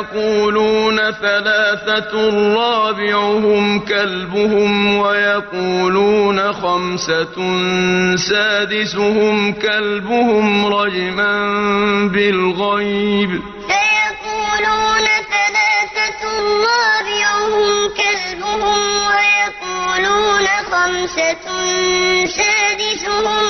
ويقولون ثلاثة رابعهم كلبهم ويقولون خمسة سادسهم كلبهم رجما بالغيب. ثلاثة رابعهم كلبهم ويقولون خمسة سادسهم